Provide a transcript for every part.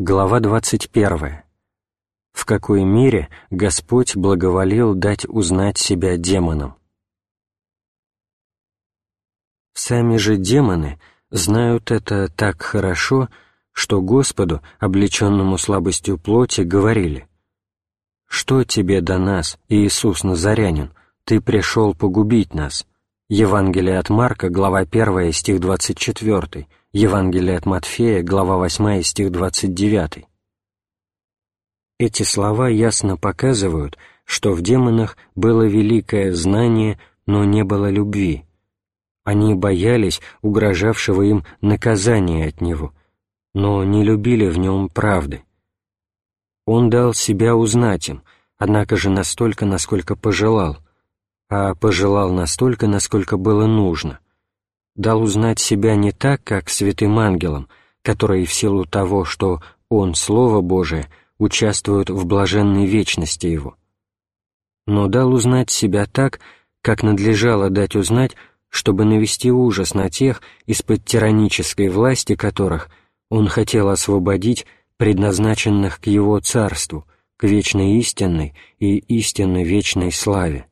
Глава 21. В какой мере Господь благоволил дать узнать себя демонам? Сами же демоны знают это так хорошо, что Господу, облеченному слабостью плоти, говорили «Что тебе до нас, Иисус Назарянин? Ты пришел погубить нас». Евангелие от Марка, глава 1, стих 24, Евангелие от Матфея, глава 8, стих 29. Эти слова ясно показывают, что в демонах было великое знание, но не было любви. Они боялись угрожавшего им наказания от него, но не любили в нем правды. Он дал себя узнать им, однако же настолько, насколько пожелал, а пожелал настолько, насколько было нужно — дал узнать себя не так, как святым ангелам, которые в силу того, что Он, Слово Божие, участвуют в блаженной вечности Его, но дал узнать себя так, как надлежало дать узнать, чтобы навести ужас на тех, из-под тиранической власти которых Он хотел освободить предназначенных к Его Царству, к вечной истинной и истинно вечной славе.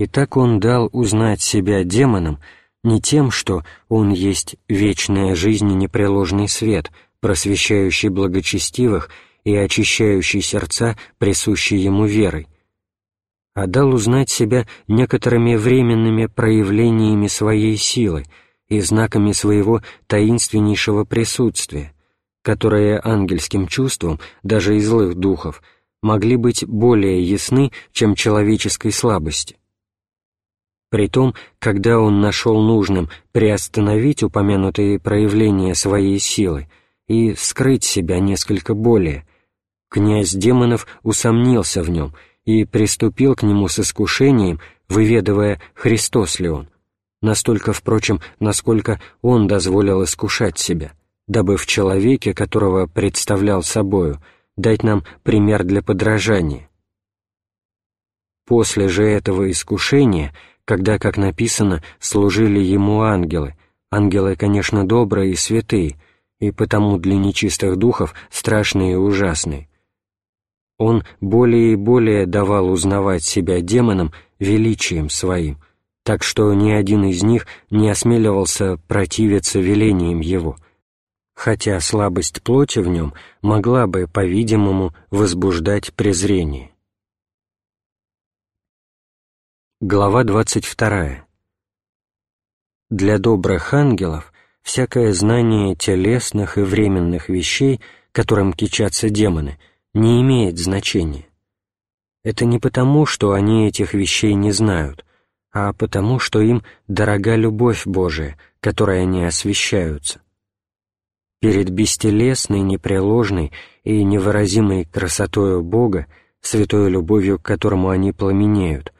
И так он дал узнать себя демонам не тем, что он есть вечная жизнь и непреложный свет, просвещающий благочестивых и очищающий сердца, присущий ему верой, а дал узнать себя некоторыми временными проявлениями своей силы и знаками своего таинственнейшего присутствия, которые ангельским чувством, даже и злых духов, могли быть более ясны, чем человеческой слабости. Притом, когда он нашел нужным приостановить упомянутые проявления своей силы и скрыть себя несколько более, князь демонов усомнился в нем и приступил к нему с искушением, выведывая, Христос ли он, настолько, впрочем, насколько он дозволил искушать себя, дабы в человеке, которого представлял собою, дать нам пример для подражания. После же этого искушения — когда, как написано, служили ему ангелы, ангелы, конечно, добрые и святые, и потому для нечистых духов страшные и ужасные. Он более и более давал узнавать себя демонам величием своим, так что ни один из них не осмеливался противиться велениям его, хотя слабость плоти в нем могла бы, по-видимому, возбуждать презрение. Глава 22. Для добрых ангелов всякое знание телесных и временных вещей, которым кичатся демоны, не имеет значения. Это не потому, что они этих вещей не знают, а потому, что им дорога любовь Божия, которой они освящаются. Перед бестелесной, непреложной и невыразимой красотою Бога, святой любовью, к которому они пламенеют –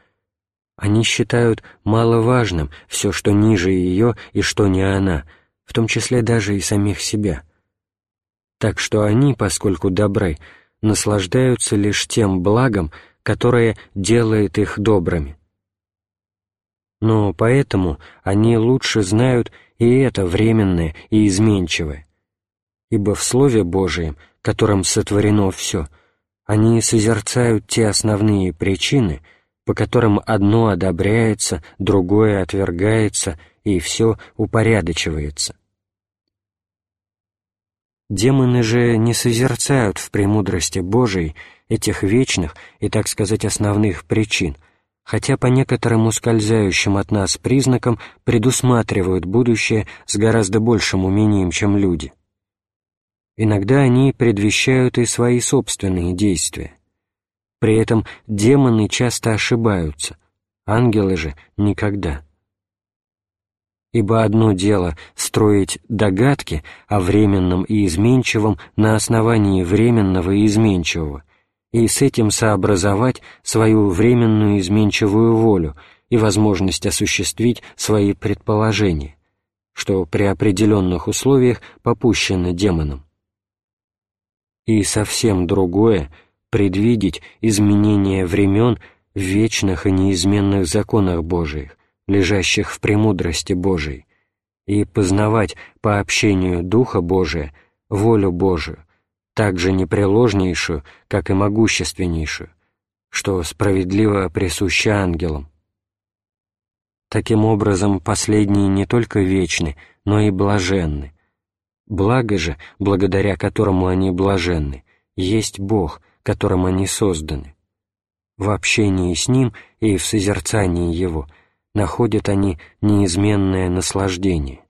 они считают маловажным все, что ниже ее и что не она, в том числе даже и самих себя. Так что они, поскольку добры, наслаждаются лишь тем благом, которое делает их добрыми. Но поэтому они лучше знают и это временное и изменчивое, ибо в Слове Божием, которым сотворено все, они созерцают те основные причины — по которым одно одобряется, другое отвергается, и все упорядочивается. Демоны же не созерцают в премудрости Божией этих вечных и, так сказать, основных причин, хотя по некоторым ускользающим от нас признакам предусматривают будущее с гораздо большим умением, чем люди. Иногда они предвещают и свои собственные действия. При этом демоны часто ошибаются, ангелы же никогда. Ибо одно дело строить догадки о временном и изменчивом на основании временного и изменчивого, и с этим сообразовать свою временную изменчивую волю и возможность осуществить свои предположения, что при определенных условиях попущено демоном. И совсем другое — предвидеть изменение времен в вечных и неизменных законах Божиих, лежащих в премудрости Божией, и познавать по общению Духа Божия волю Божию, так же непреложнейшую, как и могущественнейшую, что справедливо присуща ангелам. Таким образом, последние не только вечны, но и блаженны. Благо же, благодаря которому они блаженны, есть Бог, которым они созданы. В общении с Ним и в созерцании Его находят они неизменное наслаждение.